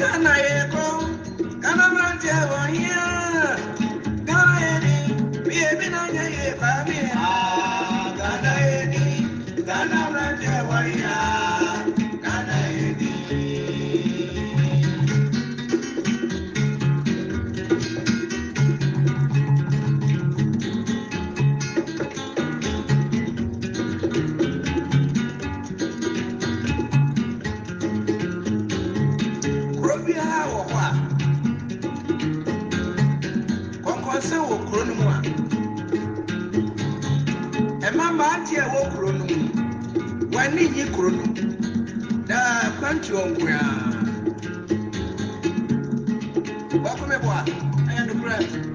Ghana yẹ kọ́ Ghana máa ń jẹ wọ̀nyí. Ghana yẹ ni bí èmi náà yẹ yẹ bá. obiara wɔ hɔ a kɔnkɔnsa wɔ kuro no mu a mmabaa te a ɛwɔ kuro no mu wɔani yi kuro no daa kwantu ɔnkoa wɔkɔmɛbɔ a ɛyɛ nokorɛ.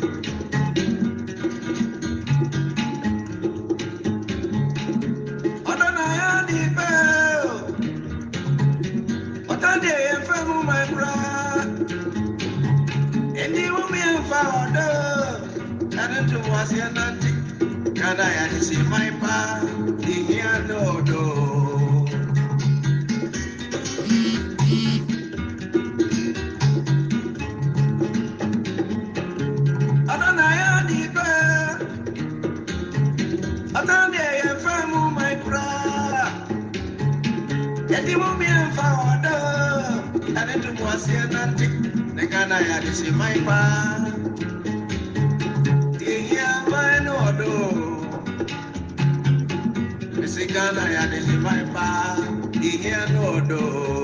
Ɛne nto mo aseɛ nante kada yɛde si man paa ehia dɔɔdɔ ɔdɔ na ayɛ ade pɛɛ ɔtɔ deɛ yɛmfa mu ma koraa yɛde mo miɛmfa ɔdɔ ɛne nto mo aseɛ nante ne kada yɛde si esi ghana yɛde si man paa ehia no ɔdɔ.